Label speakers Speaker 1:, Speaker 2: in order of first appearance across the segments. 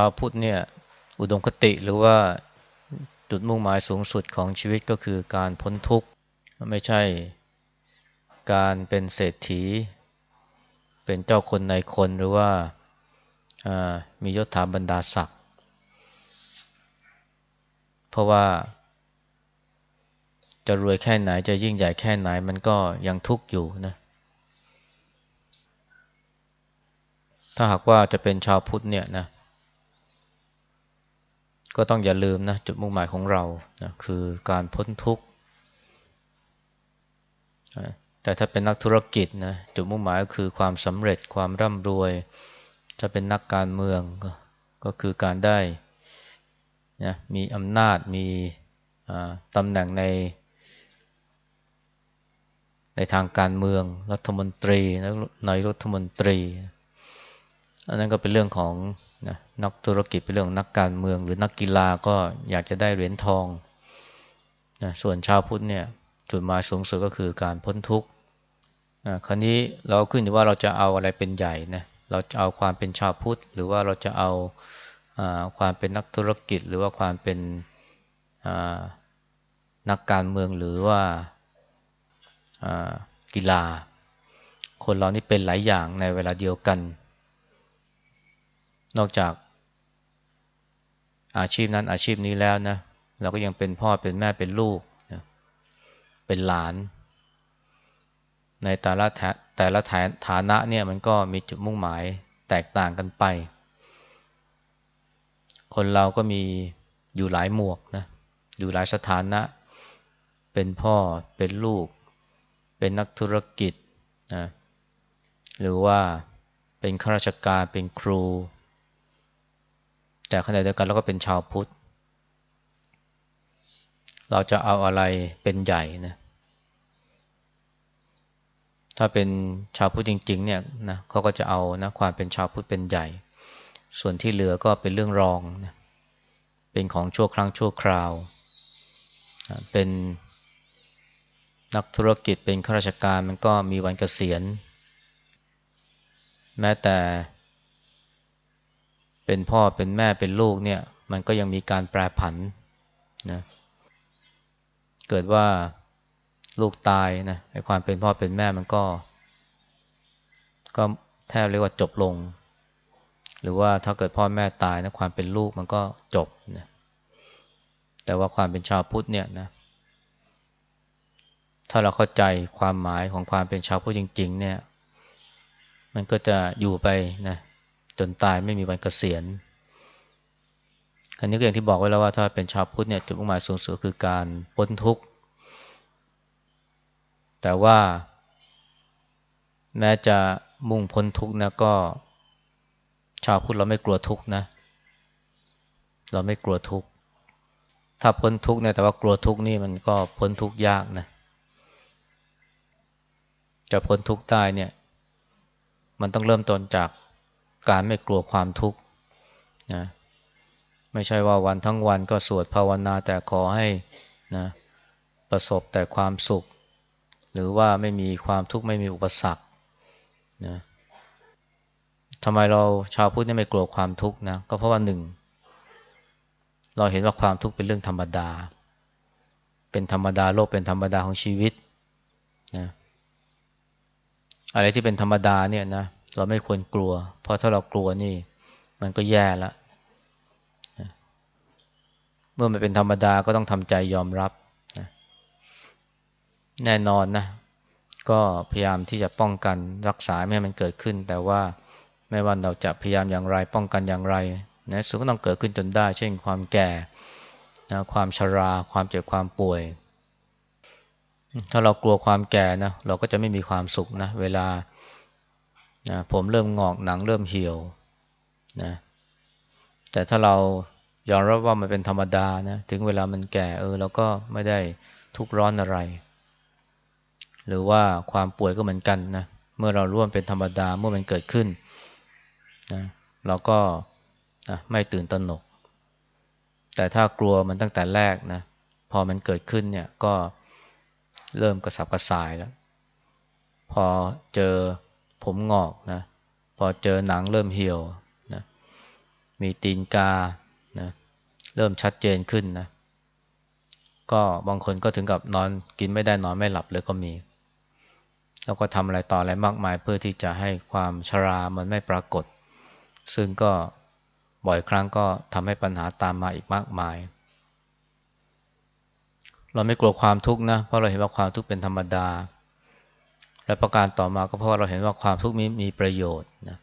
Speaker 1: ชาวพุทธเนี่ยอุดมคติหรือว่าจุดมุ่งหมายสูงสุดของชีวิตก็คือการพ้นทุกข์ ไม่ใช่การเป็นเศรษฐี เป็นเจ้าคนในคนหรือว่ามียศถาบรรดาศักดิ์เพราะว่า จะรวยแค่ไหนจะยิ่งใหญ่แค่ไหนมันก็ยังทุกข์อยู่นะถ้าหากว่าจะเป็นชาวพุทธเนี่ยนะ ก็ต้องอย่าลืมนะจุดมุ่งหมายของเรานะคือการพ้นทุกข์แต่ถ้าเป็นนักธุรกิจนะจุดมุ่งหมายก็คือความสำเร็จความร่ำรวย ถ้าเป็นนักการเมืองก็ก็คือการได้นะมีอำนาจมีตำแหน่งใน ในทางการเมืองรัฐมนตรีนายรัฐมนตรี อันนั้นก็เป็นเรื่องของ นะนักธุรกิจเป็นเรื่องนักการเมือง หรือนักกีฬาก็อยากจะได้เหรียญทองนะส่วนชาวพุทธเนี่ยจุดหมายสูงสุดก็คือการพ้นทุกข์นะคราวนี้เราขึ้นอยู่ว่าเราจะเอาอะไรเป็นใหญ่นะเราจะเอาความเป็นชาวพุทธ หรือว่าเราจะเอาความเป็นนักธุรกิจ หรือว่าความเป็นนักการเมืองหรือว่ากีฬา คนเรานี่เป็นหลายอย่างในเวลาเดียวกัน นอกจาก อาชีพนั้นอาชีพนี้แล้วนะ เราก็ยังเป็นพ่อเป็นแม่เป็นลูกนะเป็นหลาน ในแต่ละแต่ละฐานะเนี่ยมันก็มีจุดมุ่งหมายแตกต่างกันไป คนเราก็มีอยู่หลายหมวกนะอยู่หลายสถานะ เป็นพ่อเป็นลูก เป็นนักธุรกิจนะหรือว่าเป็นข้าราชการเป็นครู แต่ขณะเดียวกันเราก็เป็นชาวพุทธ เราจะเอาอะไรเป็นใหญ่นะ ถ้าเป็นชาวพุทธจริง ๆ เนี่ยนะเขาก็จะเอานะความเป็นชาวพุทธเป็นใหญ่ ส่วนที่เหลือก็เป็นเรื่องรองนะเป็นของชั่วครั้งชั่วคราว เป็นนักธุรกิจเป็นข้าราชการมันก็มีวันเกษียณ แม้แต่ เป็นพ่อเป็นแม่เป็นลูกเนี่ย มันก็ยังมีการแปรผันนะเกิดว่าลูกตายนะไอ้ความเป็นพ่อเป็นแม่มันก็ ก็แทบเรียกว่าจบลง หรือว่าถ้าเกิดพ่อแม่ตายนะความเป็นลูกมันก็จบนะแต่ว่าความเป็นชาวพุทธเนี่ยนะ ถ้าเราเข้าใจความหมายของความเป็นชาวพุทธจริง ๆ เนี่ย มันก็จะอยู่ไปนะ จนตายไม่มีวันเกษียณอันนี้ก็อย่างที่บอกไว้แล้วว่าถ้าเป็นชาวพุทธเนี่ยจุดมุ่งหมายสูงสุดคือการพ้นทุกข์ แต่ว่าแม้จะมุ่งพ้นทุกข์นะก็ ชาวพุทธเราไม่กลัวทุกข์นะ เราไม่กลัวทุกข์ ถ้าพ้นทุกข์เนี่ยแต่ว่ากลัวทุกข์นี่มันก็พ้นทุกข์ยากนะ จะพ้นทุกข์ได้เนี่ย มันต้องเริ่มต้นจาก การไม่กลัวความทุกข์นะไม่ใช่ว่าวันทั้งวันก็สวดภาวนาแต่ขอให้นะประสบแต่ความสุข หรือว่าไม่มีความทุกข์ไม่มีอุปสรรคนะทำไมเราชาวพุทธไม่กลัวความทุกข์นะก็เพราะว่าหนึ่งเราเห็นว่าความทุกข์เป็นเรื่องธรรมดา เป็นธรรมดาโลกเป็นธรรมดาของชีวิตนะอะไรที่เป็นธรรมดาเนี่ยนะ เราไม่ควรกลัว เพราะถ้าเรากลัวนี่ มันก็แย่ละเมื่อมันเป็นธรรมดาก็ต้องทำใจยอมรับนะแน่นอนนะ ก็พยายามที่จะป้องกันรักษาไม่ให้มันเกิดขึ้น แต่ว่าไม่ว่าเราจะพยายามอย่างไร ป้องกันอย่างไรนะสุดก็ต้องเกิดขึ้นจนได้ เช่นความแก่นะความชรา ความเจ็บความป่วย ถ้าเรากลัวความแก่นะเราก็จะไม่มีความสุขนะ เวลา นะผมเริ่มงอกหนังเริ่มเหี่ยวนะแต่ถ้าเรายอมรับว่ามันเป็นธรรมดานะถึงเวลามันแก่เออเราก็ไม่ได้ทุกร้อนอะไร หรือว่าความป่วยก็เหมือนกันนะเมื่อเราร่วมเป็นธรรมดาเมื่อมันเกิดขึ้นนะเราก็นะไม่ตื่นตระหนก แต่ถ้ากลัวมันตั้งแต่แรกนะพอมันเกิดขึ้นเนี่ยก็เริ่มกระสับกระส่ายแล้ว พอเจอ ผมงอกนะพอเจอหนังเริ่มเหี่ยวนะมีตีนกานะเริ่มชัดเจนขึ้นนะก็บางคนก็ถึงกับนอนกินไม่ได้นอนไม่หลับเลยก็มี แล้วก็ทำอะไรต่ออะไรมากมายเพื่อที่จะให้ความชรามันไม่ปรากฏ ซึ่งก็บ่อยครั้งก็ทำให้ปัญหาตามมาอีกมากมาย เราไม่กลัวความทุกข์นะ เพราะเราเห็นว่าความทุกข์เป็นธรรมดา และประการต่อมาก็เพราะว่าเราเห็นว่าความทุกข์มีมีประโยชน์นะ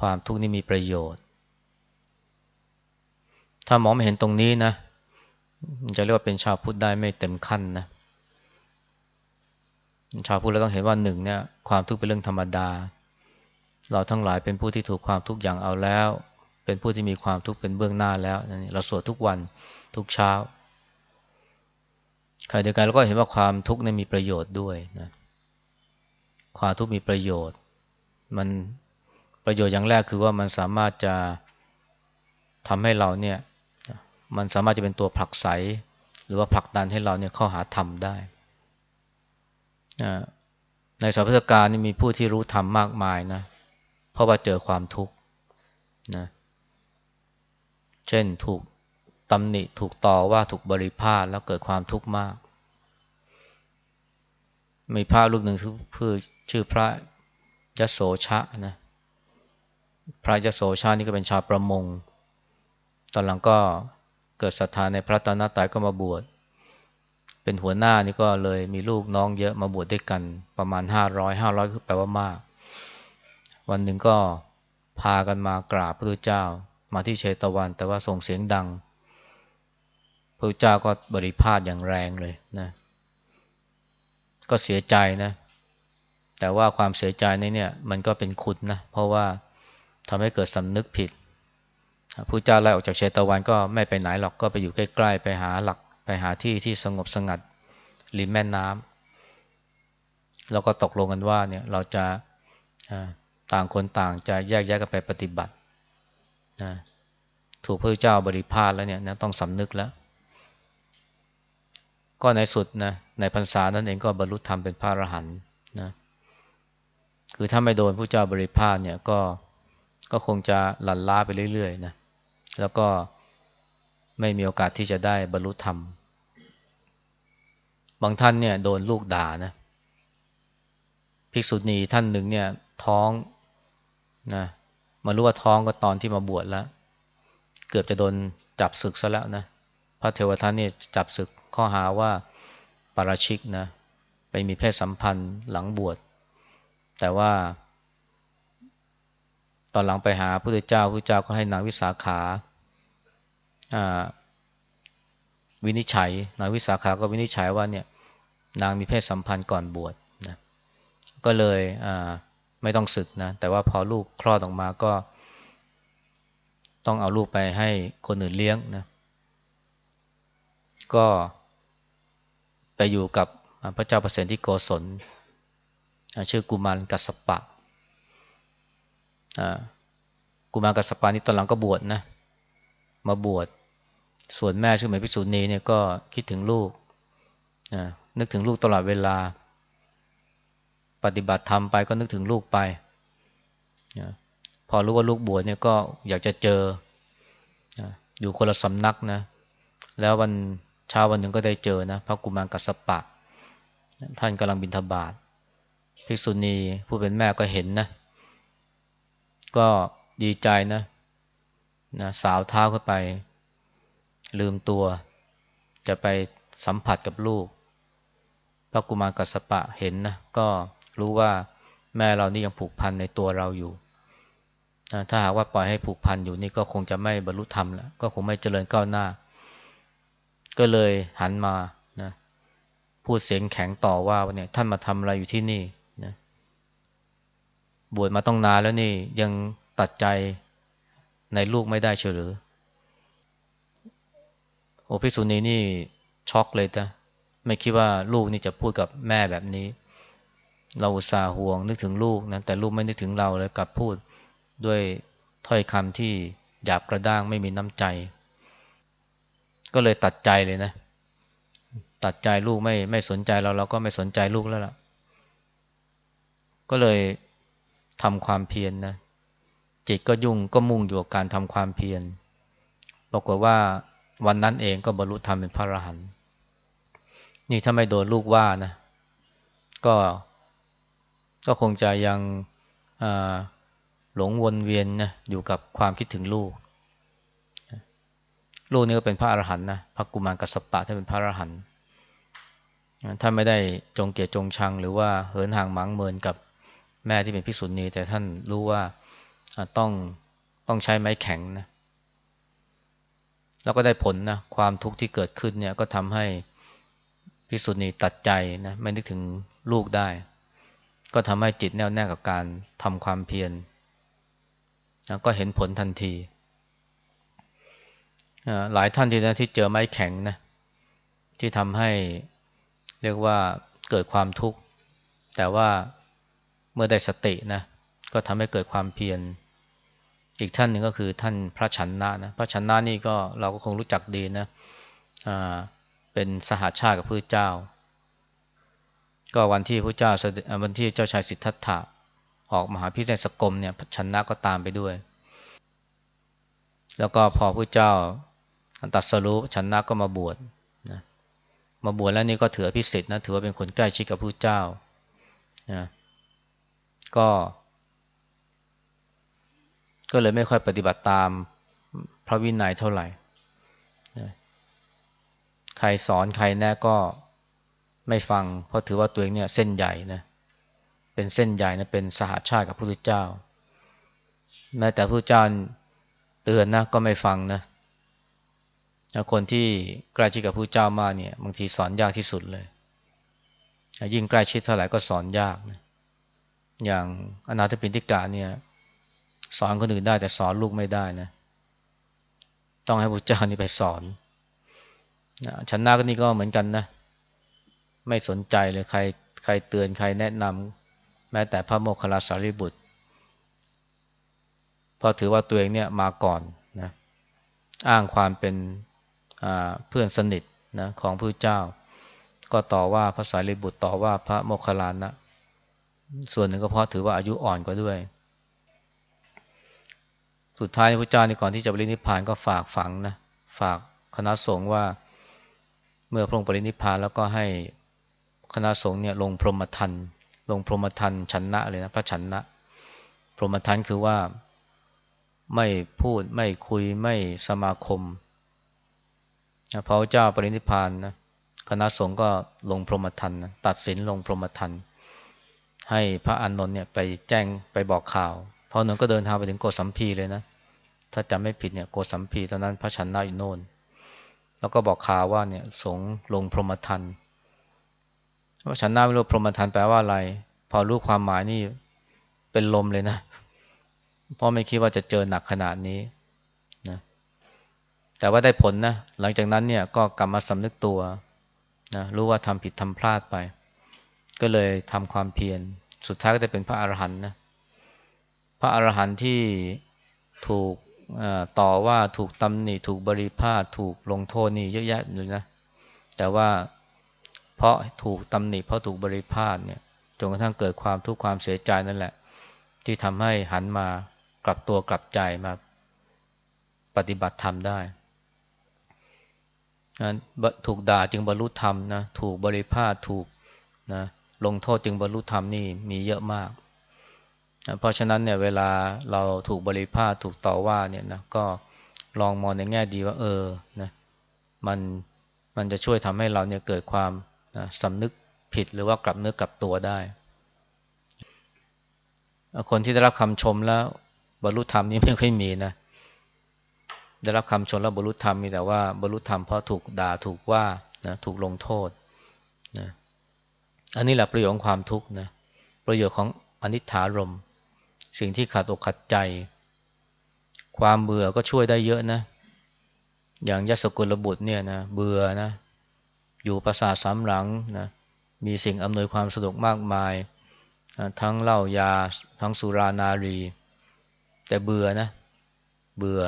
Speaker 1: ความทุกข์นี่มีประโยชน์ ถ้ามองไม่เห็นตรงนี้นะจะเรียกว่าเป็นชาวพุทธได้ไม่เต็มขั้นนะชาวพุทธเราต้องเห็นว่าหนึ่งเนี่ยความทุกข์เป็นเรื่องธรรมดา เราทั้งหลายเป็นผู้ที่ถูกความทุกข์อย่างเอาแล้ว เป็นผู้ที่มีความทุกข์เป็นเบื้องหน้าแล้วนี่เราสวดทุกวันทุกเช้าขณะเดียวกันเราก็เห็นว่าความทุกข์นี่มีประโยชน์ด้วยนะ ความทุกข์มีประโยชน์ มันประโยชน์อย่างแรกคือว่ามันสามารถจะทำให้เราเนี่ยมันสามารถจะเป็นตัวผลักไสหรือว่าผลักดันให้เราเนี่ยเข้าหาธรรมได้ ในสาวพุทธการนี่มีผู้ที่รู้ธรรมมากมายนะ เพราะว่าเจอความทุกข์นะ เช่นถูกตำหนิถูกต่อว่าถูกบริพาทแล้วเกิดความทุกข์มาก มีพระรูปหนึ่งชื่อชื่อพระยโสชะนะพระยโสชานี่ก็เป็นชาวประมง ตอนหลังก็เกิดศรัทธาในพระตนตายก็มาบวช เป็นหัวหน้านี่ก็เลยมีลูกน้องเยอะมาบวชดด้วยกันประมาณห้าร้อยห้าร้อยคือแปลว่ามาก วันหนึ่งก็พากันมากราบพระพุทธเจ้า มาที่เชตวัน แต่ว่าส่งเสียงดังพระพุทธเจ้าก็บริพาทอย่างแรงเลยนะ ก็เสียใจนะ แต่ว่าความเสียใจนี้เนี่ย มันก็เป็นคุณนะ เพราะว่าทำให้เกิดสำนึกผิดผู้เจ้าไล่ออกจากเชตวันก็ไม่ไปไหนหรอกก็ไปอยู่ใกล้ๆ ไปหาหลักไปหาที่ที่สงบสงัดริมแม่น้ำแล้วก็ตกลงกันว่าเนี่ยเราจะต่างคนต่างจะแยกแยกกันไปปฏิบัตินะถูกพระเจ้าบริพาทแล้วเนี่ยนะต้องสำนึกแล้ว ก็ในสุดนะในพรรษานั้นเองก็บรรลุธรรมเป็นพระอรหันต์นะคือถ้าไม่โดนพระเจ้าบริพาทเนี่ยก็ก็คงจะหลั่นล้าไปเรื่อยๆนะแล้วก็ไม่มีโอกาสที่จะได้บรรลุธรรม บางท่านเนี่ยโดนลูกด่านะภิกษุณีท่านหนึ่งเนี่ยท้องนะมารู้ว่าท้องก็ตอนที่มาบวชแล้ว เกือบจะโดนจับศึกซะแล้วนะ พระเทวทัตเนี่ยจับศึกข้อหาว่าปาราชิกนะไปมีเพศสัมพันธ์หลังบวช แต่ว่า ตอนหลังไปหาพระพุทธเจ้าพระเจ้าก็ให้นางวิสาขาวินิจฉัยนางวิสาขาก็วินิจฉัยว่าเนี่ยนางมีเพศสัมพันธ์ก่อนบวชนะก็เลยไม่ต้องศึกนะแต่ว่าพอลูกคลอดออกมาก็ ต้องเอาลูกไปให้คนอื่นเลี้ยงนะ ก็ไปอยู่กับพระเจ้าประเสนที่โกศลชื่อกุมารกัสปะกุมารกัสปานี่ตอนหลังก็บวชนะ มาบวชส่วนแม่ชื่อหมายพิสุนีเนี่ยก็คิดถึงลูกนึกถึงลูกตลอดเวลา ปฏิบัติธรรมไปก็นึกถึงลูกไป พอรู้ว่าลูกบวชเนี่ยก็อยากจะเจออยู่คนละสำนักนะ แล้ววัน เช้าวันหนึ่งก็ได้เจอนะพระกุมารกัสปะ ท่านกำลังบินทบาทภิกษุณีผู้เป็นแม่ก็เห็นนะ ก็ดีใจนะนะสาวเท้าขึ้นไป ลืมตัว จะไปสัมผัสกับลูก พระกุมารกัสปะเห็นนะ ก็รู้ว่าแม่เรานี่ยังผูกพันในตัวเราอยู่นะถ้าหากว่าปล่อยให้ผูกพันอยู่นี่ก็คงจะไม่บรรลุธรรมแล้ว ก็คงไม่เจริญก้าวหน้า ก็เลยหันมานะพูดเสียงแข็งต่อว่าเนี่ยท่านมาทำอะไรอยู่ที่นี่นะบวชมาต้องนานแล้วนี่ยังตัดใจในลูกไม่ได้เฉยหรือโอภิสุนีนี่ช็อกเลยนะไม่คิดว่าลูกนี่จะพูดกับแม่แบบนี้ เราอุตส่าห์ห่วงนึกถึงลูกนะแต่ลูกไม่นึกถึงเราเลยกลับพูดด้วยถ้อยคำที่หยาบกระด้างไม่มีน้ำใจ ก็เลยตัดใจเลยนะ ตัดใจลูกไม่ไม่สนใจเราเราก็ไม่สนใจลูกแล้วล่ะ ก็เลยทำความเพียรนนะจิตก็ยุ่งก็มุ่งอยู่กับการทำความเพียรปรากฏว่าวันนั้นเองก็บรรลุธรรมเป็นพระอรหันต์นี่ถ้าไม่โดนลูกว่านะก็ก็คงจะยังหลงวนเวียนนะอยู่กับความคิดถึงลูก ลูกนี่ก็เป็นพระอรหันต์นะพระกุมารกัสปะท่านเป็นพระอรหันต์ท่านไม่ได้จงเกียรจงชัง หรือว่าเหินห่างหมางเมินกับแม่ที่เป็นพิสุนีแต่ท่านรู้ว่าต้องต้องใช้ไม้แข็งนะแล้วก็ได้ผลนะความทุกข์ที่เกิดขึ้นเนี่ยก็ทำให้พิสุนีตัดใจนะไม่นึกถึงลูกได้ ก็ทำให้จิตแน่วแน่กับการทำความเพียรนะก็เห็นผลทันที หลายท่านที่นะที่เจอไม้แข็งนะที่ทำให้เรียกว่าเกิดความทุกข์ แต่ว่าเมื่อได้สตินะก็ทำให้เกิดความเพียรอีกท่านหนึ่งก็คือท่านพระชันนะนะพระชันนะนี่ก็เราก็คงรู้จักดีนะอ่าเป็นสหาชาติกับพระเจ้า ก็วันที่พระเจ้าวันที่เจ้าชายสิทธัตถะออกมหาพิเศษสกรมเนี่ยชันนะก็ตามไปด้วย แล้วก็พอพระเจ้า ตัดสรุปชันนะก็มาบวชนะมาบวชแล้วนี่ก็ถือพิเศษนะถือว่าเป็นคนใกล้ชิดกับพระเจ้านะก็ ก็เลยไม่ค่อยปฏิบัติตามพระวินัยเท่าไหร่ใครสอนใครแน่ก็ไม่ฟัง เพราะถือว่าตัวเองเนี่ยเส้นใหญ่นะเป็นเส้นใหญ่นะเป็นสหาชาติกับพระพุทธเจ้า แม้แต่พระพุทธเจ้าเตือนนะก็ไม่ฟังนะ คนที่ใกล้ชิดกับพระเจ้ามากเนี่ยบางทีสอนยากที่สุดเลย ยิ่งใกล้ชิดเท่าไหร่ก็สอนยากนะอย่างอนาถปินทิกาเนี่ย สอนคนอื่นได้แต่สอนลูกไม่ได้นะ ต้องให้พระเจ้านี่ไปสอนนะฉันนาก็นี่ก็เหมือนกันนะ ไม่สนใจเลยใครใครเตือนใครแนะนำแม้แต่พระโมคคัลลาสารีบุตรเพราะถือว่าตัวเองเนี่ยมาก่อนนะอ้างความเป็น เพื่อนสนิทนะของพระเจ้า ก็ต่อว่าพระสารีบุตรต่อว่าพระโมคคัลลานะ ส่วนหนึ่งก็เพราะถือว่าอายุอ่อนกว่าด้วย สุดท้ายพระเจ้าในก่อนที่จะปรินิพพานก็ฝากฝังนะฝากคณะสงฆ์ว่าเมื่อพระองค์ปรินิพพานแล้วก็ให้คณะสงฆ์เนี่ยลงพรหมทันลงพรหมทันชันนะเลยนะพระชันนะ พรหมทันคือว่าไม่พูดไม่คุยไม่สมาคม พระเจ้าปรินิพานนะคณะสงฆ์ก็ลงพรหมทันนะตัดสินลงพรหมทันให้พระอานนท์เนี่ยไปแจ้งไปบอกข่าวพอหนึ่งก็เดินทางไปถึงโกสัมพีเลยนะ ถ้าจำไม่ผิดเนี่ยโกสัมพีตอนนั้นพระชันนาอินโนนแล้วก็บอกข่าวว่าเนี่ยสงลงพรหมทันว่าชันนาไม่รู้พรหมทันแปลว่าอะไร พอรู้ความหมายนี่เป็นลมเลยนะเพราะไม่คิดว่าจะเจอหนักขนาดนี้นะ แต่ว่าได้ผลนะ หลังจากนั้นเนี่ยก็กลับมาสำนึกตัวนะรู้ว่าทำผิดทำพลาดไป ก็เลยทำความเพียร สุดท้ายก็จะเป็นพระอรหันต์นะ พระอรหันต์ที่ถูกต่อว่าถูกตำหนิถูกบริพาทถูกลงโทษนี่เยอะแยะเลยนะ แต่ว่าเพราะถูกตำหนิเพราะถูกบริพาทเนี่ยจนกระทั่งเกิดความทุกข์ความเสียใจนั่นแหละ ที่ทำให้หันมากลับตัวกลับใจมาปฏิบัติธรรมได้ ถูกด่าจึงบรรลุธรรมนะถูกบริพาทถูกนะลงโทษจึงบรรลุธรรมนี่มีเยอะมากเพราะฉะนั้นเนี่ยเวลาเราถูกบริพาทถูกต่อว่าเนี่ยนะก็ลองมองในแง่ดีว่า เออนะมันมันจะช่วยทำให้เราเนี่ยเกิดความนะสำนึกผิดหรือว่ากลับเนื้อกลับตัวได้ คนที่ได้รับคำชมแล้วบรรลุธรรมนี่ไม่ค่อยมีนะ ได้รับคำชมแล้วบรรลุธรรมมีแต่ว่าบรรลุธรรมเพราะถูกด่าถูกว่านะถูกลงโทษนะอันนี้แหละประโยชน์ของความทุกข์นะประโยชน์ของอนิจฐารม สิ่งที่ขัดอกขัดใจ ความเบื่อก็ช่วยได้เยอะนะ อย่างยศกุลบุตรเนี่ยนะเบื่อนะอยู่ประสาทสามหลังนะมีสิ่งอำนวยความสะดวกมากมาย ทั้งเหล้ายาทั้งสุรานารี แต่เบื่อนะ เบื่อ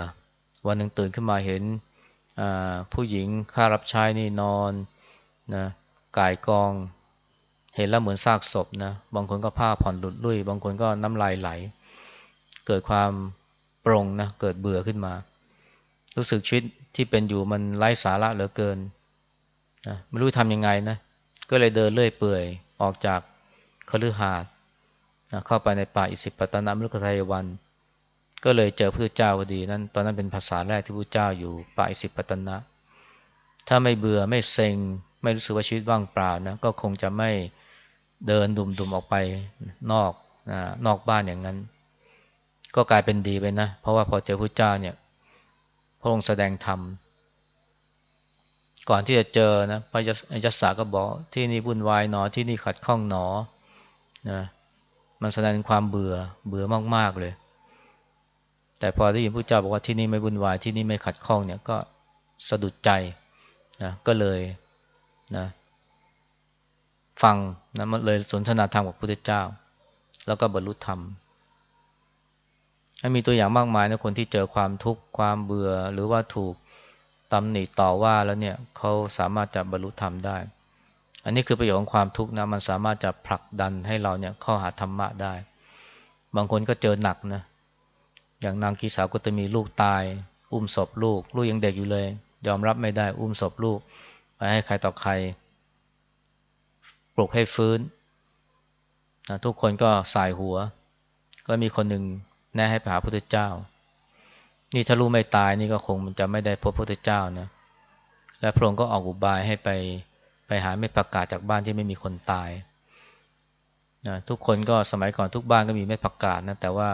Speaker 1: วันหนึ่งตื่นขึ้นมาเห็นผู้หญิงข้ารับใช้นี่นอนนะกายกอง เห็นแล้วเหมือนซากศพนะบางคนก็ผ้าผ่อนหลุดลุ่ย บางคนก็น้ำลายไหล เกิดความปรงนะเกิดเบื่อขึ้นมา รู้สึกชีวิตที่เป็นอยู่มันไร้สาระเหลือเกินนะไม่รู้ทำยังไงนะก็เลยเดินเลื่อยเปื่อยออกจากคฤหาสน์นะเข้าไปในป่าอิสิปตนามฤคทายวัน ก็เลยเจอพระเจ้าพอดีนั่นตอนนั้นเป็นภาษาแรกที่พระเจ้าอยู่ป่าอิสิปตนะ ถ้าไม่เบื่อไม่เซ็ง ไม่รู้สึกว่าชีวิตว่างเปล่านะก็คงจะไม่เดินดุมๆออกไปนอกนอกบ้านอย่างนั้น ก็กลายเป็นดีไปนะ เพราะว่าพอเจอพระเจ้าเนี่ยพระองค์แสดงธรรม ก่อนที่จะเจอนะพระยศสาก็บอกที่นี่วุ่นวายหนอที่นี่ขัดข้องหนอนะมันแสดงความเบื่อเบื่อมากๆเลย แต่พอได้ยินพระเจ้าบอกว่าที่นี่ไม่วุ่นวายที่นี่ไม่ขัดข้องเนี่ยก็สะดุดใจนะก็เลยนะฟังนะมันเลยสนทนาธรรมกับพระพุทธเจ้า แล้วก็บรรลุธรรมมีตัวอย่างมากมายนะคนที่เจอความทุกข์ความเบื่อหรือว่าถูกตำหนิต่อว่าแล้วเนี่ยเขาสามารถจะบรรลุธรรมได้ อันนี้คือประโยชน์ของความทุกข์นะมันสามารถจะผลักดันให้เราเนี่ยเข้าหาธรรมะได้ บางคนก็เจอหนักนะ อย่างนางกีสาวก็จะมีลูกตาย อุ้มศพลูก ลูกยังเด็กอยู่เลย ยอมรับไม่ได้อุ้มศพลูก ไปให้ใครต่อใคร ปลุกให้ฟื้นนะทุกคนก็สายหัว ก็มีคนหนึ่งแนะให้ไปหาพระพุทธเจ้า นี่ถ้าลูกไม่ตายนี่ก็คงมันจะไม่ได้พบพระพุทธเจ้านะและพระองค์ก็ออกอุบายให้ไปไปหาไม่ประกาศจากบ้านที่ไม่มีคนตายนะทุกคนก็สมัยก่อนทุกบ้านก็มีไม่ประกาศนะแต่ว่า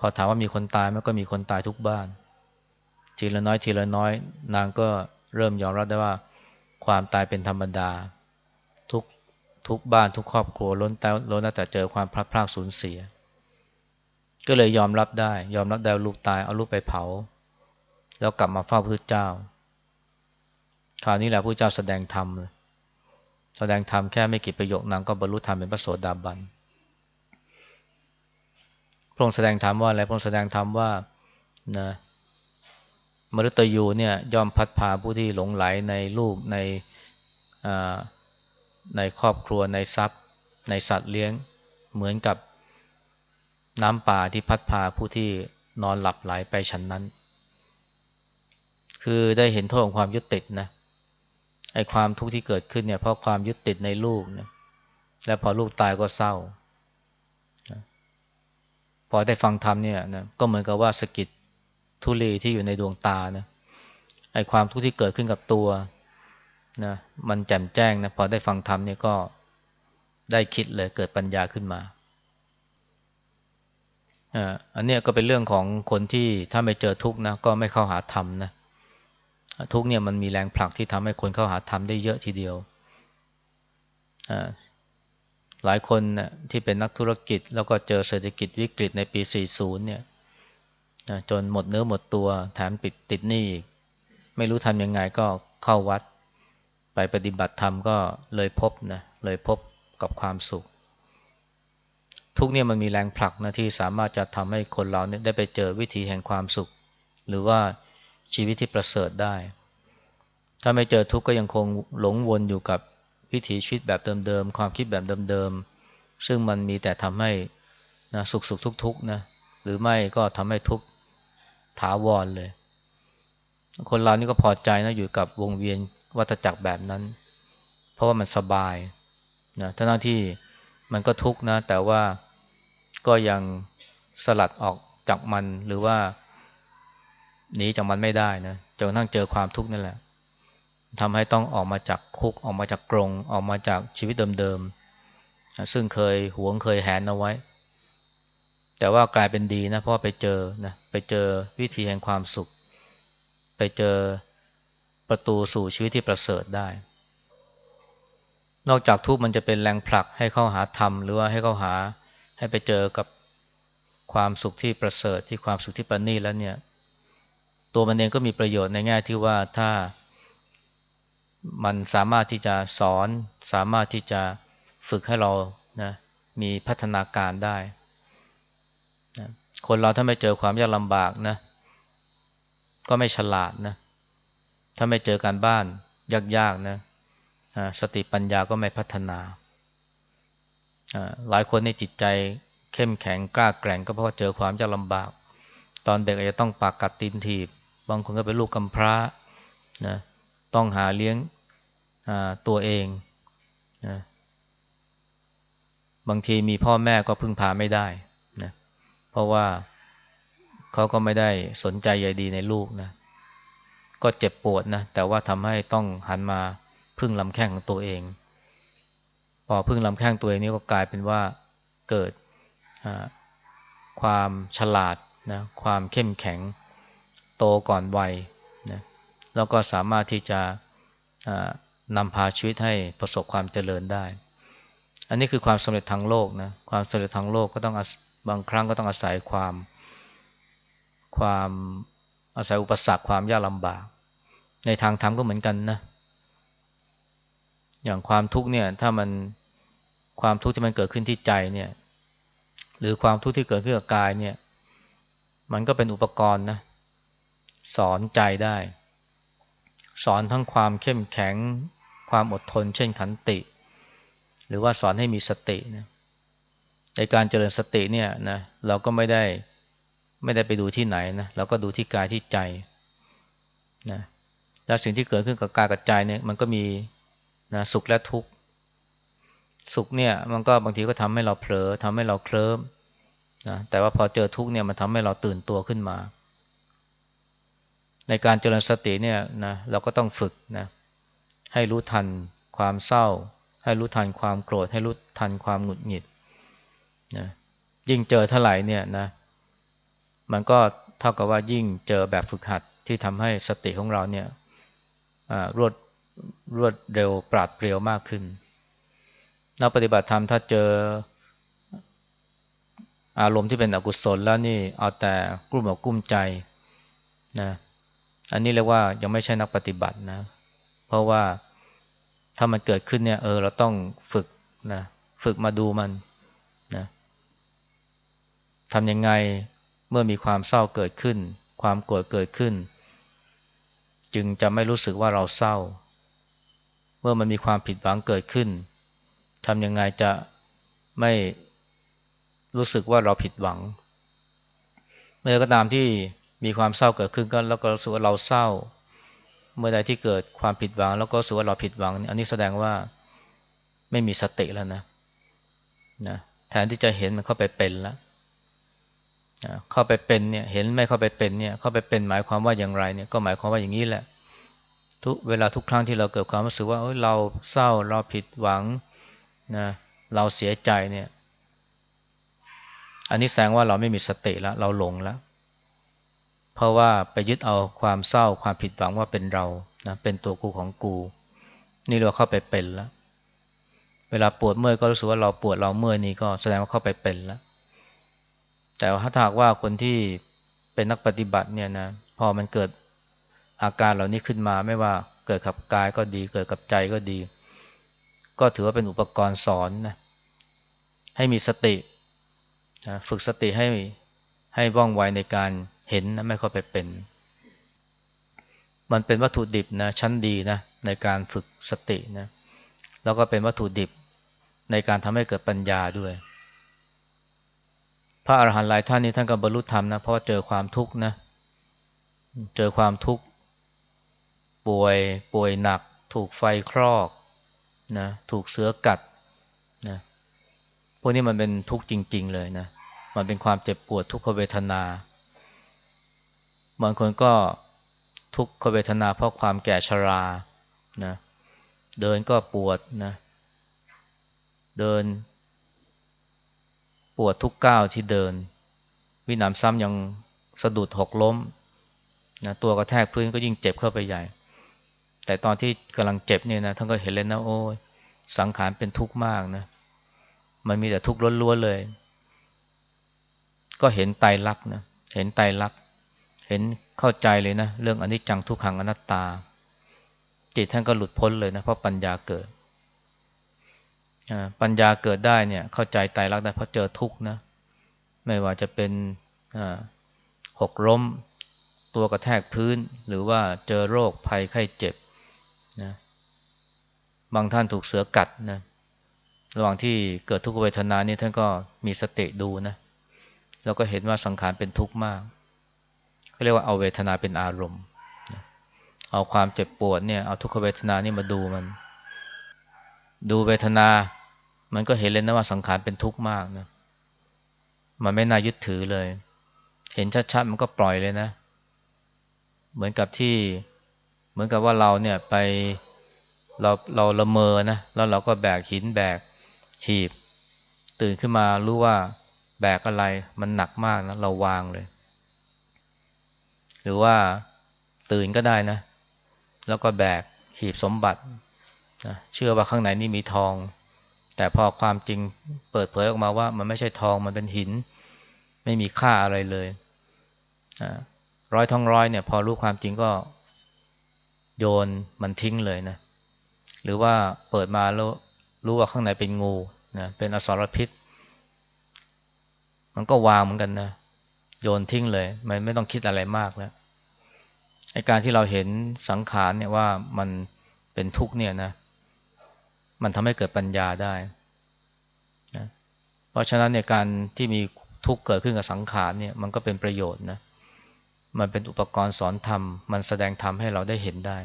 Speaker 1: พอถามว่ามีคนตายมันก็มีคนตายทุกบ้าน ทีละน้อยทีละน้อย นางก็เริ่มยอมรับได้ว่า ความตายเป็นธรรมดา ทุกทุกบ้านทุกครอบครัวล้นแต่ล้นแต่เจอความพลาดพลาดสูญเสีย ก็เลยยอมรับได้ ยอมรับได้ลูกตายเอาลูกไปเผา แล้วกลับมาเฝ้าพระเจ้า คราวนี้แหละพระเจ้าแสดงธรรมแสดงธรรมแค่ไม่กี่ประโยคนางก็บรรลุธรรมเป็นพระโสดาบัน พระองค์แสดงธรรมว่าอะไรพระองค์แสดงธรรมว่านะมฤตยูเนี่ยยอมพัดพาผู้ที่หลงไหลในลูกในในครอบครัวในทรัพย์ ในสัตว์เลี้ยงเหมือนกับน้ำป่าที่พัดพาผู้ที่นอนหลับไหลไปฉันนั้น คือได้เห็นโทษของความยึดติดนะไอ้ความทุกข์ที่เกิดขึ้นเนี่ยเพราะความยึดติดในลูกนะและพอลูกตายก็เศร้า พอได้ฟังธรรมเนี่ยนะก็เหมือนกับว่าสกิดทุลีที่อยู่ในดวงตานะไอความทุกข์ที่เกิดขึ้นกับตัวนะมันแจ่มแจ้งนะพอได้ฟังธรรมเนี่ยก็ได้คิดเลยเกิดปัญญาขึ้นมาอันนี้ก็เป็นเรื่องของคนที่ถ้าไม่เจอทุกข์นะก็ไม่เข้าหาธรรมนะทุกข์เนี่ยมันมีแรงผลักที่ทำให้คนเข้าหาธรรมได้เยอะทีเดียว หลายคนนะที่เป็นนักธุรกิจ แล้วก็เจอเศรษฐกิจวิกฤตในปี 40 เนี่ยจนหมดเนื้อหมดตัวแถมปิดติดหนี้อีก ไม่รู้ทำยังไงก็เข้าวัด ไปปฏิบัติธรรมก็เลยพบนะเลยพบกับความสุข ทุกเนี่ยมันมีแรงผลักนะที่สามารถจะทำให้คนเราเนี่ยได้ไปเจอวิธีแห่งความสุข หรือว่าชีวิตที่ประเสริฐได้ ถ้าไม่เจอทุกข์ก็ยังคงหลงวนอยู่กับ วิถีชีวิตแบบเดิมๆความคิดแบบเดิมๆซึ่งมันมีแต่ทำให้นะสุขสุขทุกทุกนะหรือไม่ก็ทำให้ทุกถาวรเลย คนเรานี่ก็พอใจนะอยู่กับวงเวียนวัฏจักรแบบนั้น เพราะว่ามันสบายนะทั้งที่มันก็ทุกนะ แต่ว่าก็ยังสลัดออกจากมันหรือว่าหนีจากมันไม่ได้นะจนทั้งเจอความทุกข์นั่นแหละ ทำให้ต้องออกมาจากคุกออกมาจากกรงออกมาจากชีวิตเดิมๆซึ่งเคยหวงเคยแหนเอาไว้ แต่ว่ากลายเป็นดีนะเพราะไปเจอนะไปเจอวิธีแห่งความสุข ไปเจอประตูสู่ชีวิตที่ประเสริฐได้ นอกจากทุกมันจะเป็นแรงผลักให้เข้าหาธรรมหรือว่าให้เข้าหาให้ไปเจอกับความสุขที่ประเสริฐที่ความสุขที่ประณีตแล้วเนี่ย ตัวมันเองก็มีประโยชน์ในแง่ที่ว่าถ้า มันสามารถที่จะสอน สามารถที่จะฝึกให้เรานะมีพัฒนาการได้นะคนเราถ้าไม่เจอความยากลำบากนะ ก็ไม่ฉลาดนะ ถ้าไม่เจอการบ้านยากๆนะสติปัญญาก็ไม่พัฒนา หลายคนในจิตใจเข้มแข็งกล้าแกร่งก็เพราะเจอความยากลำบาก ตอนเด็กอาจจะต้องปากกัดตีนถีบ บางคนก็เป็นลูกกำพร้านะต้องหาเลี้ยง ตัวเองนะบางทีมีพ่อแม่ก็พึ่งพาไม่ได้นะเพราะว่าเขาก็ไม่ได้สนใจใยดีในลูกนะก็เจ็บปวดนะแต่ว่าทำให้ต้องหันมาพึ่งลำแข้งของตัวเอง พอพึ่งลำแข้งตัวเองนี่ก็กลายเป็นว่าเกิดความฉลาดนะความเข้มแข็งโตก่อนวัยนะแล้วก็สามารถที่จะ นำพาชีวิตให้ประสบความเจริญได้ อันนี้คือความสำเร็จทางโลกนะ ความสำเร็จทางโลกก็ต้องบางครั้งก็ต้องอาศัยความ ความอาศัยอุปสรรคความยากลำบาก ในทางธรรมก็เหมือนกันนะ อย่างความทุกข์เนี่ย ถ้ามันความทุกข์ที่มันเกิดขึ้นที่ใจเนี่ย หรือความทุกข์ที่เกิดขึ้นกับกายเนี่ย มันก็เป็นอุปกรณ์นะ สอนใจได้ สอนทั้งความเข้มแข็ง ความอดทน เช่นขันติ หรือว่าสอนให้มีสตินะในการเจริญสติเนี่ยนะเราก็ไม่ได้ไม่ได้ไปดูที่ไหนนะเราก็ดูที่กายที่ใจนะแล้วสิ่งที่เกิดขึ้นกับกายกับใจเนี่ยมันก็มีนะสุขและทุกข์สุขเนี่ยมันก็บางทีก็ทำให้เราเผลอทำให้เราเคลิ้มนะแต่ว่าพอเจอทุกข์เนี่ยมันทำให้เราตื่นตัวขึ้นมา ในการเจริญสติเนี่ยนะเราก็ต้องฝึกนะ ให้รู้ทันความเศร้า ให้รู้ทันความโกรธ ให้รู้ทันความหงุดหงิดนะยิ่งเจอเท่าไหร่เนี่ยนะมันก็เท่ากับว่ายิ่งเจอแบบฝึกหัดที่ทำให้สติของเราเนี่ยรวดรวดเร็วปราดเปรียวมากขึ้นนักปฏิบัติธรรมถ้าเจออารมณ์ที่เป็นอกุศลแล้วนี่เอาแต่กลุ้มอกกุ้มใจนะอันนี้เรียกว่ายังไม่ใช่นักปฏิบัตินะ เพราะว่าถ้ามันเกิดขึ้นเนี่ย เออ เราต้องฝึกนะฝึกมาดูมันนะทำยังไงเมื่อมีความเศร้าเกิดขึ้น ความโกรธเกิดขึ้น จึงจะไม่รู้สึกว่าเราเศร้า เมื่อมันมีความผิดหวังเกิดขึ้นทำยังไงจะไม่รู้สึกว่าเราผิดหวัง เมื่อก็ตามที่มีความเศร้าเกิดขึ้นก็แล้วก็รู้สึกว่าเราเศร้า เมื่อใดที่เกิดความผิดหวัง แล้วก็รู้สึกว่าเราผิดหวัง อันนี้แสดงว่าไม่มีสติแล้วนะนะแทนที่จะเห็นมันเข้าไปเป็นแล้วเข้าไปเป็นเนี่ย เห็นไม่เข้าไปเป็นเนี่ย เข้าไปเป็นหมายความว่าอย่างไรเนี่ย ก็หมายความว่าอย่างนี้แหละ ทุกเวลาทุกครั้งที่เราเกิดความรู้สึกว่าเราเศร้าเราผิดหวังนะเราเสียใจเนี่ย อันนี้แสดงว่าเราไม่มีสติแล้ว เราหลงแล้ว เพราะว่าไปยึดเอาความเศร้าความผิดหวังว่าเป็นเรานะเป็นตัวกูของกู นี่เราเข้าไปเป็นแล้ว เวลาปวดเมื่อยก็รู้สึกว่าเราปวดเราเมื่อยนี่ก็แสดงว่าเข้าไปเป็นแล้ว แต่ถ้าถากว่าคนที่เป็นนักปฏิบัติเนี่ยนะพอมันเกิดอาการเหล่านี้ขึ้นมาไม่ว่าเกิดกับกายก็ดี เกิดกับใจก็ดี ก็ถือว่าเป็นอุปกรณ์สอนนะให้มีสตินะฝึกสติให้ให้ว่องไวในการ เห็นนะไม่เข้าไปเป็น มันเป็นวัตถุดิบนะชั้นดีนะในการฝึกสตินะแล้วก็เป็นวัตถุดิบในการทำให้เกิดปัญญาด้วย พระอาหารหันต์หลายท่านนี้ท่านก็บรรลุธรรมนะเพราะเจอความทุกข์นะเจอความทุกข์ป่วยป่วยหนัก ถูกไฟคลอกนะถูกเสือกัดนะพวกนี้มันเป็นทุกข์จริง ๆ เลยนะมันเป็นความเจ็บปวดทุกขเวทนา บางคนก็ทุกขเวทนาเพราะความแก่ชรานะเดินก็ปวดนะเดิน ปวดทุกก้าวที่เดิน วินามซ้ำยังสะดุดหกล้มนะตัวกระแทกพื้นก็ยิ่งเจ็บเข้าไปใหญ่ แต่ตอนที่กำลังเจ็บเนี่ยนะท่านก็เห็นเลยนะโอ้ยสังขารเป็นทุกข์มากนะมันมีแต่ทุกข์ล้วนๆเลย ก็เห็นไตรลักษณ์นะเห็นไตรลักษณ์ เห็นเข้าใจเลยนะ เรื่องอนิจจังทุกขังอนัตตา จิตท่านก็หลุดพ้นเลยนะ เพราะปัญญาเกิดปัญญาเกิดได้เนี่ย เข้าใจไตรลักษณ์ได้เพราะเจอทุกข์นะ ไม่ว่าจะเป็นหกล้ม ตัวกระแทกพื้น หรือว่าเจอโรคภัยไข้เจ็บนะบางท่านถูกเสือกัดนะระหว่างที่เกิดทุกขเวทนานี่ท่านก็มีสติดูนะแล้วก็เห็นว่าสังขารเป็นทุกข์มาก ก็เรียกว่าเอาเวทนาเป็นอารมณ์ เอาความเจ็บปวดเนี่ย เอาทุกขเวทนานี่มาดูมัน ดูเวทนา มันก็เห็นเลยนะว่าสังขารเป็นทุกข์มากนะ มันไม่น่ายึดถือเลย เห็นชัดๆมันก็ปล่อยเลยนะ เหมือนกับที่ เหมือนกับว่าเราเนี่ยไป เราเราละเมอนะ แล้วเราก็แบกหินแบกหีบ ตื่นขึ้นมารู้ว่าแบกอะไร มันหนักมากนะ เราวางเลย หรือว่าตื่นก็ได้นะ แล้วก็แบกหีบสมบัตินะเชื่อว่าข้างในนี่มีทอง แต่พอความจริงเปิดเผยออกมาว่า มันไม่ใช่ทองมันเป็นหิน ไม่มีค่าอะไรเลยร้อยทองร้อยเนี่ย พอรู้ความจริงก็โยนมันทิ้งเลยนะ หรือว่าเปิดมาแล้วรู้ว่าข้างในเป็นงูนะเป็นอสรพิษ มันก็วางเหมือนกันนะ โยนทิ้งเลย มันไม่ต้องคิดอะไรมากแล้วไอการที่เราเห็นสังขารเนี่ยว่ามันเป็นทุกข์เนี่ยนะ มันทำให้เกิดปัญญาได้นะเพราะฉะนั้นเนี่ยการที่มีทุกข์เกิดขึ้นกับสังขารเนี่ย มันก็เป็นประโยชน์นะมันเป็นอุปกรณ์สอนธรรม มันแสดงธรรมให้เราได้เห็นได้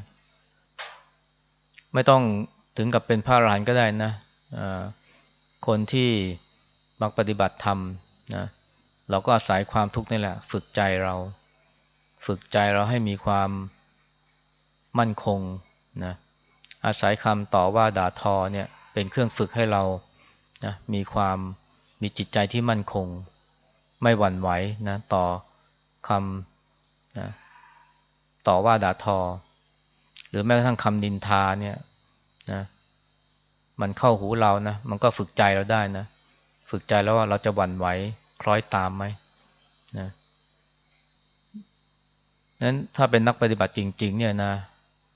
Speaker 1: ไม่ต้องถึงกับเป็นพระอรหันต์ก็ได้นะคนที่มักปฏิบัติธรรมนะ เราก็อาศัยความทุกข์นี่แหละ ฝึกใจเรา ฝึกใจเราให้มีความมั่นคงนะอาศัยคำต่อว่าด่าทอเนี่ยเป็นเครื่องฝึกให้เรานะมีความมีจิตใจที่มั่นคง ไม่หวั่นไหวนะต่อคำนะต่อว่าด่าทอ หรือแม้กระทั่งคำนินทาเนี่ยนะมันเข้าหูเรานะ มันก็ฝึกใจเราได้นะ ฝึกใจแล้วว่าเราจะหวั่นไหว คล้อยตามไหมนะนั้นถ้าเป็นนักปฏิบัติจริง ๆ เนี่ยนะ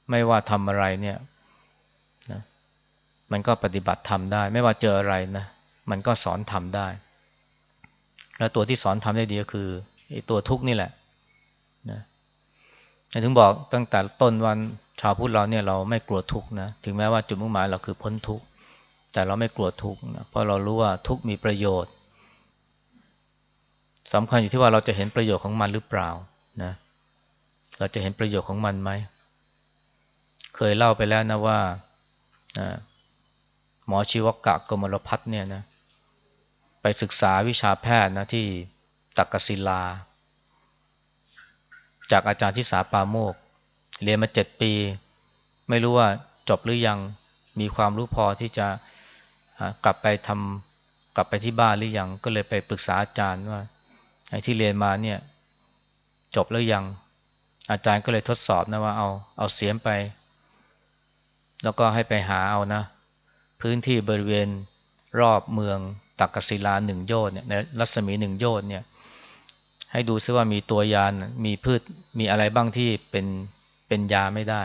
Speaker 1: ไม่ว่าทำอะไรเนี่ยนะมันก็ปฏิบัติทำได้ ไม่ว่าเจออะไรนะมันก็สอนทำได้ แล้วตัวที่สอนทำได้ดีก็คือไอ้ตัวทุกข์นี่แหละนะถึงบอกตั้งแต่ต้นวันชาวพุทธเราเนี่ยเราไม่กลัวทุกข์นะ ถึงแม้ว่าจุดมุ่งหมายเราคือพ้นทุกข์แต่เราไม่กลัวทุกข์นะเพราะเรารู้ว่าทุกข์มีประโยชน์ สำคัญอยู่ที่ว่าเราจะเห็นประโยชน์ของมันหรือเปล่านะ เราจะเห็นประโยชน์ของมันไหม เคยเล่าไปแล้วนะว่าหมอชีวกะกมลพัฒเนี่ยนะไปศึกษาวิชาแพทย์นะที่ตักกศิลา จากอาจารย์ที่สาปาโมก เรียนมาเจ็ดปี ไม่รู้ว่าจบหรือยังมีความรู้พอที่จะกลับไปทำกลับไปที่บ้านหรือยังก็เลยไปปรึกษาอาจารย์ว่า ไอ้ที่เรียนมาเนี่ยจบแล้วยังอาจารย์ก็เลยทดสอบนะว่าเอาเอาเสียมไป แล้วก็ให้ไปหาเอานะ พื้นที่บริเวณรอบเมืองตักกศิลาหนึ่งโยชน์เนี่ยในรัศมีหนึ่งโยชน์เนี่ย ให้ดูซิว่ามีตัวยานมีพืชมีอะไรบ้างที่เป็นเป็นยาไม่ได้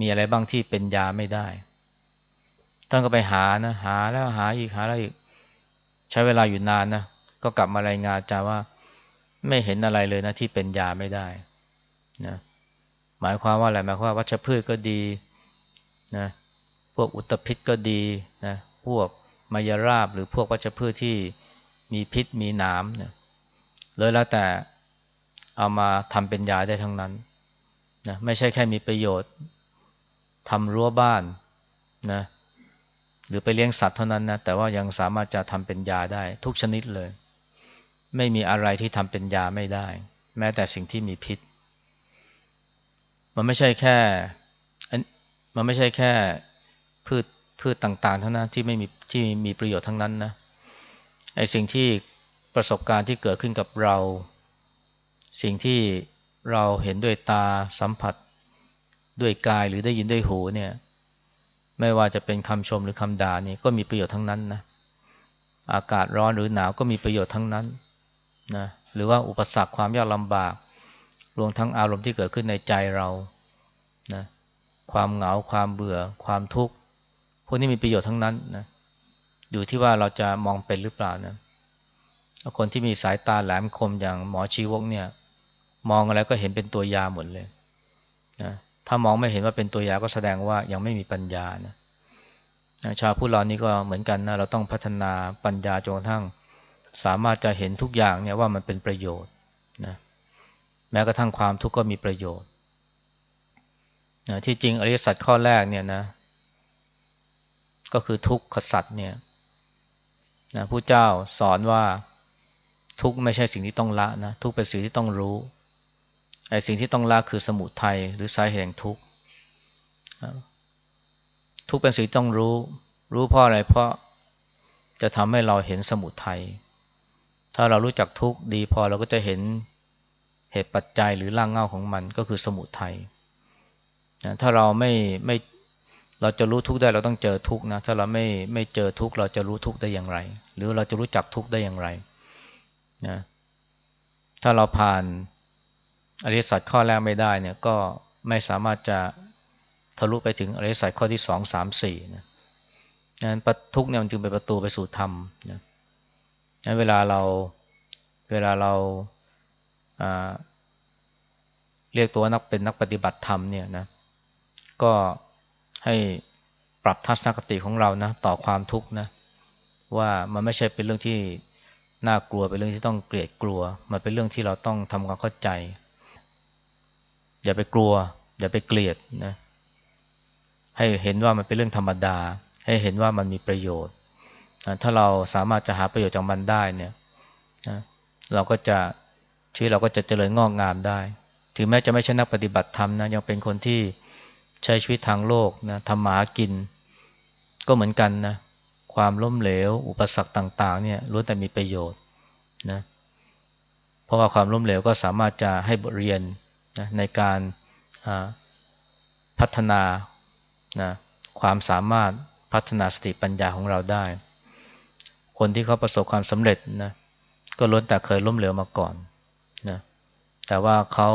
Speaker 1: มีอะไรบ้างที่เป็นยาไม่ได้ท่านก็ไปหานะหาแล้วหาอีกหาแล้วอีก ใช้เวลาอยู่นานนะ ก็กลับมารายงานจาว่าไม่เห็นอะไรเลยนะที่เป็นยาไม่ได้นะหมายความว่าอะไรหมายความว่าวัชพืชก็ดีนะพวกอุตพิษก็ดีนะพวกมายาราบหรือพวกวัชพืชที่มีพิษมีหนามนะเลยแล้วแต่เอามาทำเป็นยาได้ทั้งนั้นนะไม่ใช่แค่มีประโยชน์ทำรั้วบ้านนะหรือไปเลี้ยงสัตว์เท่านั้นนะแต่ว่ายังสามารถจะทำเป็นยาได้ทุกชนิดเลย ไม่มีอะไรที่ทำเป็นยาไม่ได้ แม้แต่สิ่งที่มีพิษ มันไม่ใช่แค่มันไม่ใช่แค่พืชพืชต่างๆเท่านั้นที่ไม่มีที่มีประโยชน์ทั้งนั้นนะไอ้สิ่งที่ประสบการณ์ที่เกิดขึ้นกับเรา สิ่งที่เราเห็นด้วยตาสัมผัสด้วยกายหรือได้ยินด้วยหูเนี่ย ไม่ว่าจะเป็นคำชมหรือคำด่านี่ก็มีประโยชน์ทั้งนั้นนะอากาศร้อนหรือหนาวก็มีประโยชน์ทั้งนั้น นะหรือว่าอุปสรรคความยากลำบาก รวมทั้งอารมณ์ที่เกิดขึ้นในใจเรานะความเหงาความเบื่อ ความทุกข์พวกนี้มีประโยชน์ทั้งนั้นนะอยู่ที่ว่าเราจะมองเป็นหรือเปล่านะคนที่มีสายตาแหลมคมอย่างหมอชีวกเนี่ย มองอะไรก็เห็นเป็นตัวยาหมดเลยนะถ้ามองไม่เห็นว่าเป็นตัวยาก็แสดงว่ายังไม่มีปัญญานะชาวพุทธเรานี่ก็เหมือนกันนะเราต้องพัฒนาปัญญาจนกระทั่ง สามารถจะเห็นทุกอย่างเนี่ยว่ามันเป็นประโยชน์นะแม้กระทั่งความทุกข์ก็มีประโยชน์นะที่จริงอริยสัจข้อแรกเนี่ยนะ ก็คือทุกขสัจเนี่ยนะผู้เจ้าสอนว่าทุกไม่ใช่สิ่งที่ต้องละนะทุกเป็นสิ่งที่ต้องรู้ไอ้สิ่งที่ต้องละคือสมุทัยหรือสาเหตุแห่งทุกข์ทุกเป็นสิ่งต้องรู้ รู้เพราะอะไรเพราะจะทำให้เราเห็นสมุทัย ถ้าเรารู้จักทุกข์ดีพอเราก็จะเห็นเหตุปัจจัยหรือร่างเงาของมันก็คือสมุทัยถ้าเราไม่ไม่เราจะรู้ทุกข์ได้เราต้องเจอทุกข์นะถ้าเราไม่ไม่เจอทุกข์เราจะรู้ทุกข์ได้อย่างไร หรือเราจะรู้จักทุกข์ได้อย่างไรนะถ้าเราผ่านอริยสัจข้อแรกไม่ได้เนี่ยก็ไม่สามารถจะทะลุไปถึงอริยสัจข้อที่สองสามสี่นะนั้นทุกเนี่ยมันจึงเป็นประตูไปสู่ธรรมนะ นั้นเวลาเราเวลาเราเรียกตัวนักเป็นนักปฏิบัติธรรมเนี่ยนะ ก็ให้ปรับทัศนคติของเรานะต่อความทุกข์นะว่ามันไม่ใช่เป็นเรื่องที่น่ากลัวเป็นเรื่องที่ต้องเกลียดกลัว มันเป็นเรื่องที่เราต้องทำความเข้าใจ อย่าไปกลัว อย่าไปเกลียดนะให้เห็นว่ามันเป็นเรื่องธรรมดา ให้เห็นว่ามันมีประโยชน์ ถ้าเราสามารถจะหาประโยชน์จากมันได้เนี่ยนะเราก็จะชีวิตเราก็จะเจริญงอกงามได้ ถึงแม้จะไม่ใช่นักปฏิบัติธรรมนะยังเป็นคนที่ใช้ชีวิตทางโลกนะทำหมากิน ก็เหมือนกันนะความล้มเหลว อุปสรรคต่าง ๆ เนี่ยล้วนแต่มีประโยชน์นะเพราะว่าความล้มเหลวก็สามารถจะให้บทเรียนนะในการพัฒนานะความสามารถพัฒนาสติปัญญาของเราได้ คนที่เขาประสบความสำเร็จนะก็ล้นแต่เคยล้มเหลวมาก่อนนะแต่ว่าเขา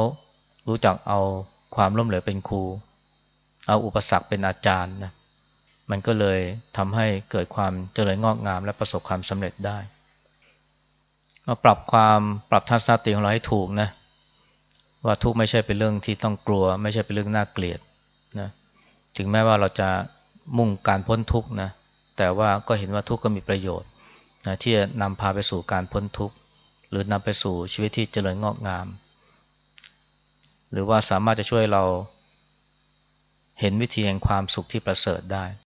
Speaker 1: รู้จักเอาความล้มเหลวเป็นครู เอาอุปสรรคเป็นอาจารย์นะมันก็เลยทำให้เกิดความเจริญงอกงาม และประสบความสำเร็จได้มาปรับความปรับทัศนคติของเราให้ถูกนะว่าทุกข์ไม่ใช่เป็นเรื่องที่ต้องกลัว ไม่ใช่เป็นเรื่องน่าเกลียดนะถึงแม้ว่าเราจะมุ่งการพ้นทุกข์นะแต่ว่าก็เห็นว่าทุกข์ก็มีประโยชน์ นะที่จะนำพาไปสู่การพ้นทุกข์ หรือนำไปสู่ชีวิตที่เจริญงอกงาม หรือว่าสามารถจะช่วยเราเห็นวิธีแห่งความสุขที่ประเสริฐได้